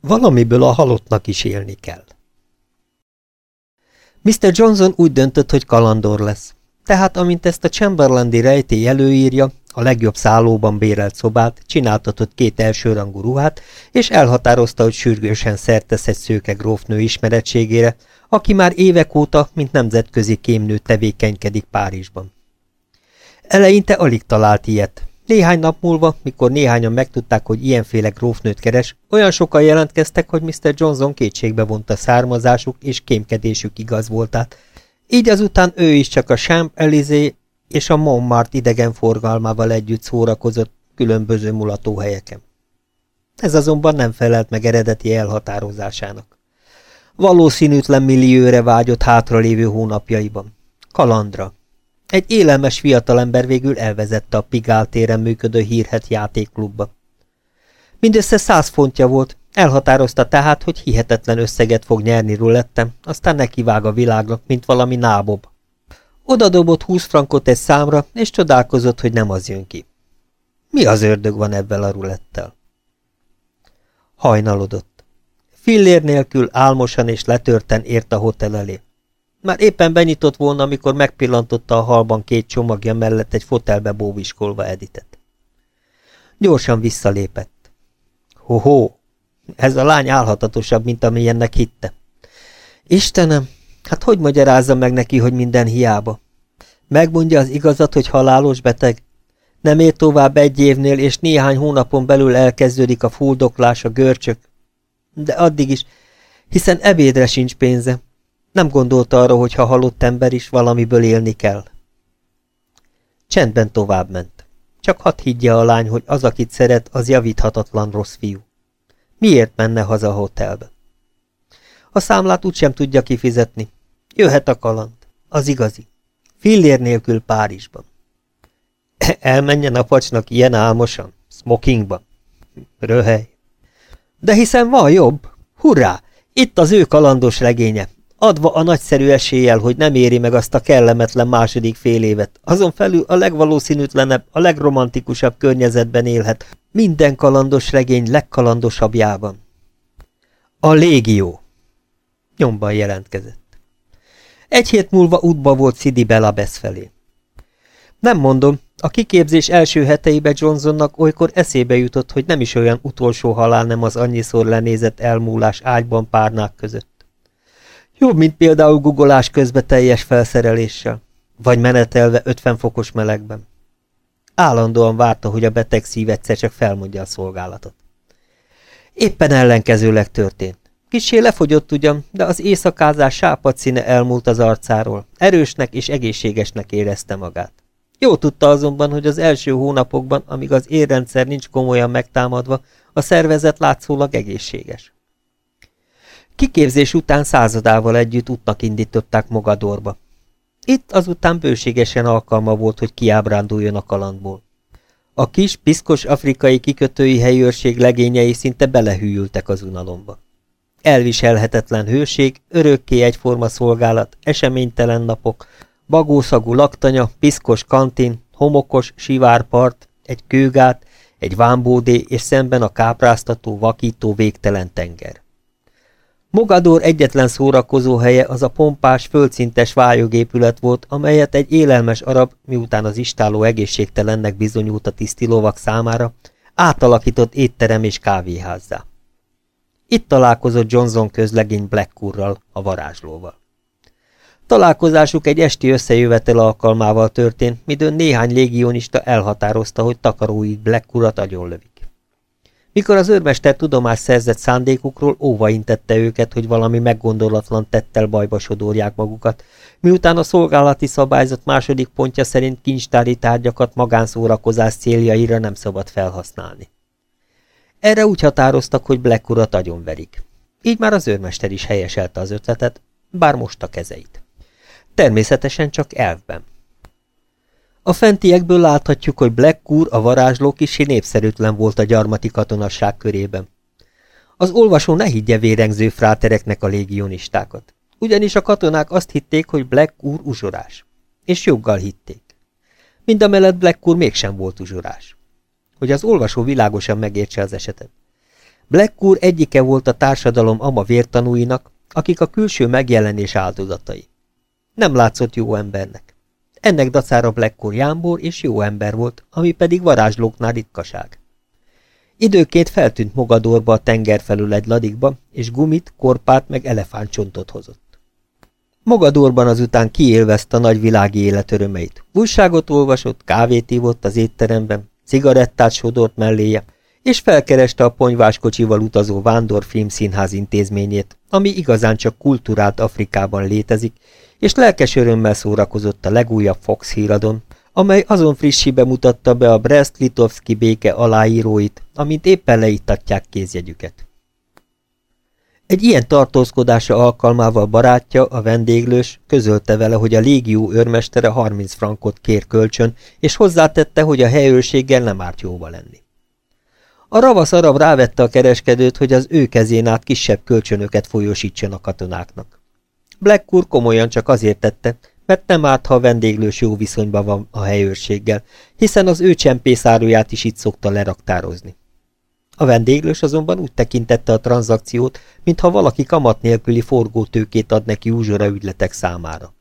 Valamiből a halottnak is élni kell. Mr. Johnson úgy döntött, hogy kalandor lesz. Tehát, amint ezt a Chamberlandi rejtély előírja, a legjobb szállóban bérelt szobát, csináltatott két elsőrangú ruhát, és elhatározta, hogy sürgősen szertesz egy szőke grófnő ismeretségére, aki már évek óta, mint nemzetközi kémnő tevékenykedik Párizsban. Eleinte alig talált ilyet. Néhány nap múlva, mikor néhányan megtudták, hogy ilyenféle grófnőt keres, olyan sokan jelentkeztek, hogy Mr. Johnson kétségbe vonta származásuk és kémkedésük igaz voltát. Így azután ő is csak a Champ Elysée és a Montmartre idegenforgalmával együtt szórakozott különböző mulatóhelyeken. Ez azonban nem felelt meg eredeti elhatározásának. Valószínűtlen millióre vágyott hátralévő hónapjaiban. Kalandra. Egy élelmes fiatalember végül elvezette a Pigál téren működő hírhet játékklubba. Mindössze száz fontja volt, elhatározta tehát, hogy hihetetlen összeget fog nyerni rulettem, aztán nekivág a világnak, mint valami nábob. Oda dobott húsz frankot egy számra, és csodálkozott, hogy nem az jön ki. Mi az ördög van ebben a rulettel? Hajnalodott. Fillér nélkül álmosan és letörten ért a hotel elé. Már éppen benyitott volna, amikor megpillantotta a halban két csomagja mellett egy fotelbe bóviskolva Editet. Gyorsan visszalépett. Ho-ho, ez a lány álhatatosabb, mint amilyennek hitte. Istenem, hát hogy magyarázza meg neki, hogy minden hiába? Megmondja az igazat, hogy halálos beteg? Nem ér tovább egy évnél, és néhány hónapon belül elkezdődik a fuldoklás, a görcsök. De addig is, hiszen ebédre sincs pénze. Nem gondolta arra, hogy ha halott ember is, valamiből élni kell. Csendben tovább ment. Csak hadd higgye a lány, hogy az, akit szeret, az javíthatatlan rossz fiú. Miért menne haza a hotelbe? A számlát úgysem tudja kifizetni. Jöhet a kaland. Az igazi. Fillér nélkül Párizsban. Elmenjen a pacsnak ilyen álmosan? Smokingban? Röhely. De hiszen van jobb. Hurrá! Itt az ő kalandos regénye adva a nagyszerű eséllyel, hogy nem éri meg azt a kellemetlen második fél évet. Azon felül a legvalószínűtlenebb, a legromantikusabb környezetben élhet, minden kalandos regény legkalandosabbjában. A légió. Nyomban jelentkezett. Egy hét múlva útba volt Sidi Belabesz felé. Nem mondom, a kiképzés első heteibe Johnsonnak olykor eszébe jutott, hogy nem is olyan utolsó halál nem az annyiszor lenézett elmúlás ágyban párnák között. Jobb, mint például guggolás közben teljes felszereléssel, vagy menetelve 50 fokos melegben. Állandóan várta, hogy a beteg szív egyszer csak felmondja a szolgálatot. Éppen ellenkezőleg történt. Kissé lefogyott ugyan, de az éjszakázás sápad színe elmúlt az arcáról. Erősnek és egészségesnek érezte magát. Jó tudta azonban, hogy az első hónapokban, amíg az érrendszer nincs komolyan megtámadva, a szervezet látszólag egészséges. Kiképzés után századával együtt útnak indították Mogadorba. Itt azután bőségesen alkalma volt, hogy kiábránduljon a kalandból. A kis, piszkos afrikai kikötői helyőrség legényei szinte belehűltek az unalomba. Elviselhetetlen hőség, örökké egyforma szolgálat, eseménytelen napok, bagószagú laktanya, piszkos kantin, homokos, sivárpart, egy kőgát, egy vámbódé és szemben a kápráztató, vakító végtelen tenger. Mogador egyetlen szórakozó helye az a pompás, földszintes vályogépület volt, amelyet egy élelmes arab, miután az istáló egészségtelennek bizonyult a tisztilovak számára, átalakított étterem és kávéházzá. Itt találkozott Johnson közlegény Blackkurral, a varázslóval. Találkozásuk egy esti összejövetel alkalmával történt, midőn néhány légionista elhatározta, hogy takaróit Blackurat agyonlövik. Mikor az őrmester tudomást szerzett szándékukról, óva intette őket, hogy valami meggondolatlan tettel bajba sodorják magukat, miután a szolgálati szabályzat második pontja szerint kincstári tárgyakat magánszórakozás céljaira nem szabad felhasználni. Erre úgy határoztak, hogy Black urat agyonverik. Így már az őrmester is helyeselte az ötletet, bár most a kezeit. Természetesen csak elvben. A fentiekből láthatjuk, hogy Black úr, a varázsló kisi népszerűtlen volt a gyarmati katonasság körében. Az olvasó ne higgye vérengző frátereknek a légionistákat. Ugyanis a katonák azt hitték, hogy Black úr uzsorás. És joggal hitték. Mindamellett Black úr mégsem volt uzsorás. Hogy az olvasó világosan megértse az esetet. Blackcourt egyike volt a társadalom ama vértanúinak, akik a külső megjelenés áldozatai. Nem látszott jó embernek. Ennek dacára Blackcourt jámbor és jó ember volt, ami pedig varázslóknál ritkaság. Időként feltűnt Mogadorba a tenger felül egy ladikba, és gumit, korpát meg elefántcsontot hozott. Mogadorban azután kiélvezte a nagy világi élet örömeit. Újságot olvasott, kávét ívott az étteremben, cigarettát sodort melléje, és felkereste a ponyváskocsival utazó Vándor Filmszínház intézményét, ami igazán csak kultúrált Afrikában létezik, és lelkes örömmel szórakozott a legújabb Fox híradon, amely azon frissibe mutatta be a Brest-Litovski béke aláíróit, amint éppen leittatják kézjegyüket. Egy ilyen tartózkodása alkalmával barátja, a vendéglős, közölte vele, hogy a légió őrmestere 30 frankot kér kölcsön, és hozzátette, hogy a helyőrséggel nem árt jóba lenni. A ravasz arab rávette a kereskedőt, hogy az ő kezén át kisebb kölcsönöket folyosítson a katonáknak. Blackcourt komolyan csak azért tette, mert nem árt, ha a vendéglős jó viszonyban van a helyőrséggel, hiszen az ő csempészáruját is itt szokta leraktározni. A vendéglős azonban úgy tekintette a tranzakciót, mintha valaki kamat nélküli forgótőkét ad neki úzsora ügyletek számára.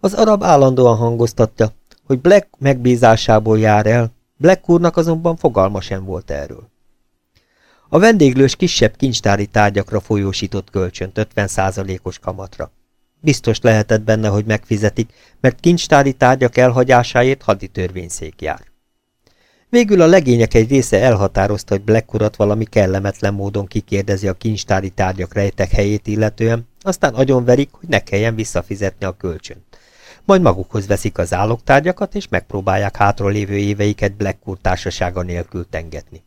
Az arab állandóan hangoztatja, hogy Black megbízásából jár el, Black úrnak azonban fogalma sem volt erről. A vendéglős kisebb kincstári tárgyakra folyósított kölcsönt 50%-os kamatra. Biztos lehetett benne, hogy megfizetik, mert kincstári tárgyak elhagyásáért haditörvényszék jár. Végül a legények egy része elhatározta, hogy Black urat valami kellemetlen módon kikérdezi a kincstári tárgyak rejtek helyét illetően, aztán agyonverik, hogy ne kelljen visszafizetni a kölcsönt. Majd magukhoz veszik az állogtárgyakat, és megpróbálják hátra lévő éveiket Blackcourt társasága nélkül tengetni.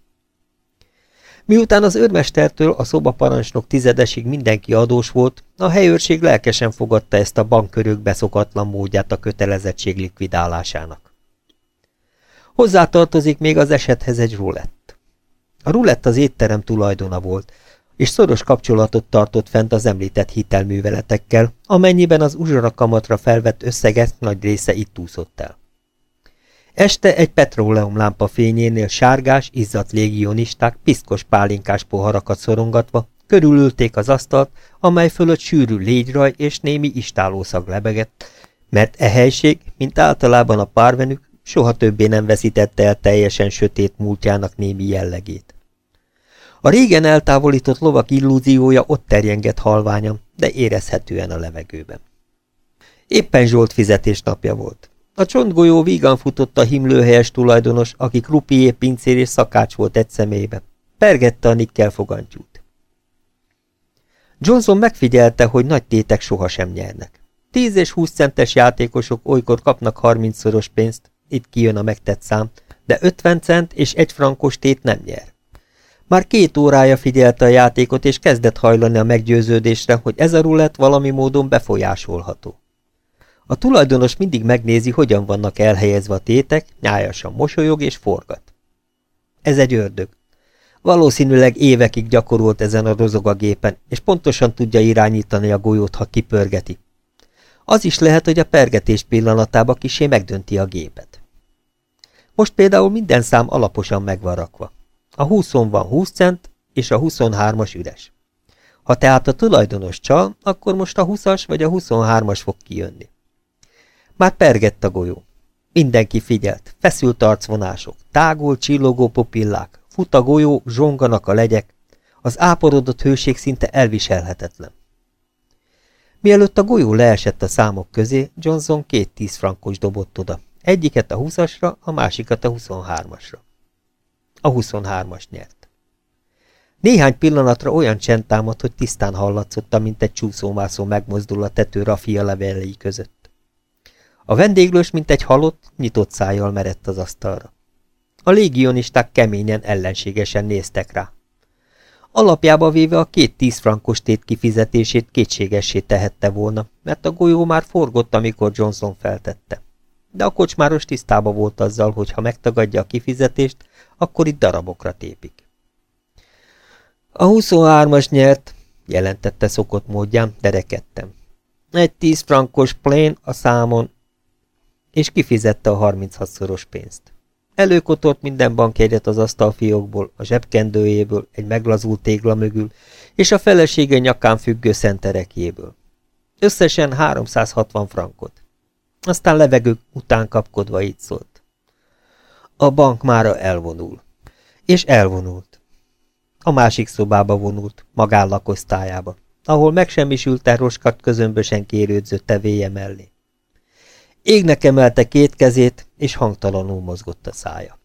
Miután az őrmestertől a szobaparancsnok tizedesig mindenki adós volt, a helyőrség lelkesen fogadta ezt a bankkörök beszokatlan módját a kötelezettség likvidálásának. Hozzátartozik még az esethez egy rulett. A rulett az étterem tulajdona volt, és szoros kapcsolatot tartott fent az említett hitelműveletekkel, amennyiben az uzsorakamatra felvett összeget nagy része itt úszott el. Este egy petróleumlámpa fényénél sárgás, izzadt légionisták piszkos pálinkás poharakat szorongatva körülülték az asztalt, amely fölött sűrű légyraj és némi istálószag lebegett, mert e helység, mint általában a párvenük, soha többé nem veszítette el teljesen sötét múltjának némi jellegét. A régen eltávolított lovak illúziója ott terjengett halványan, de érezhetően a levegőben. Éppen Zsolt fizetés napja volt. A csontgolyó vígan futott a himlőhelyes tulajdonos, aki krupié, pincér és szakács volt egy személybe. Pergette a nikkel fogantyút. Johnson megfigyelte, hogy nagy tétek sohasem nyernek. 10 és 20 centes játékosok olykor kapnak 30-szoros pénzt, itt kijön a megtett szám, de 50 cent és egy frankos tét nem nyer. Már két órája figyelte a játékot, és kezdett hajlani a meggyőződésre, hogy ez a rulett valami módon befolyásolható. A tulajdonos mindig megnézi, hogyan vannak elhelyezve a tétek, nyájasan mosolyog és forgat. Ez egy ördög. Valószínűleg évekig gyakorolt ezen a rozogagépen, és pontosan tudja irányítani a golyót, ha kipörgeti. Az is lehet, hogy a pergetés pillanatában kisé megdönti a gépet. Most például minden szám alaposan megvan rakva. A 20 van 20 cent, és a 23-as üres. Ha tehát a tulajdonos csal, akkor most a 20-as vagy a 23-as fog kijönni. Már pergett a golyó. Mindenki figyelt, feszült arcvonások, tágul, csillogó popillák, fut a golyó, zsonganak a legyek, az áporodott hőség szinte elviselhetetlen. Mielőtt a golyó leesett a számok közé, Johnson két tíz frankos dobott oda, egyiket a 20-asra, a másikat a 23-asra. A 23-as nyert. Néhány pillanatra olyan csend támadt, hogy tisztán hallatszott, mint egy csúszómászó megmozdul a tető rafia levelei között. A vendéglős, mint egy halott, nyitott szájjal merett az asztalra. A légionisták keményen, ellenségesen néztek rá. Alapjába véve a két tíz frankos tét kifizetését kétségessé tehette volna, mert a golyó már forgott, amikor Johnson feltette. De a kocsmáros tisztába volt azzal, hogy ha megtagadja a kifizetést, akkor itt darabokra tépik. A 23-as nyert, jelentette szokott módján, de rekedtem. Egy 10 frankos plén a számon, és kifizette a 36-szoros pénzt. Előkotolt minden bankjegyet az asztalfiókból, a zsebkendőjéből, egy meglazult tégla mögül, és a felesége nyakán függő szenterekjéből. Összesen 360 frankot. Aztán levegők után kapkodva így szólt. A bank mára elvonul. És elvonult. A másik szobába vonult, magállakosztályába, ahol megsemmisült roskat közömbösen kérődző tevéje mellé. Égnek emelte két kezét, és hangtalanul mozgott a szája.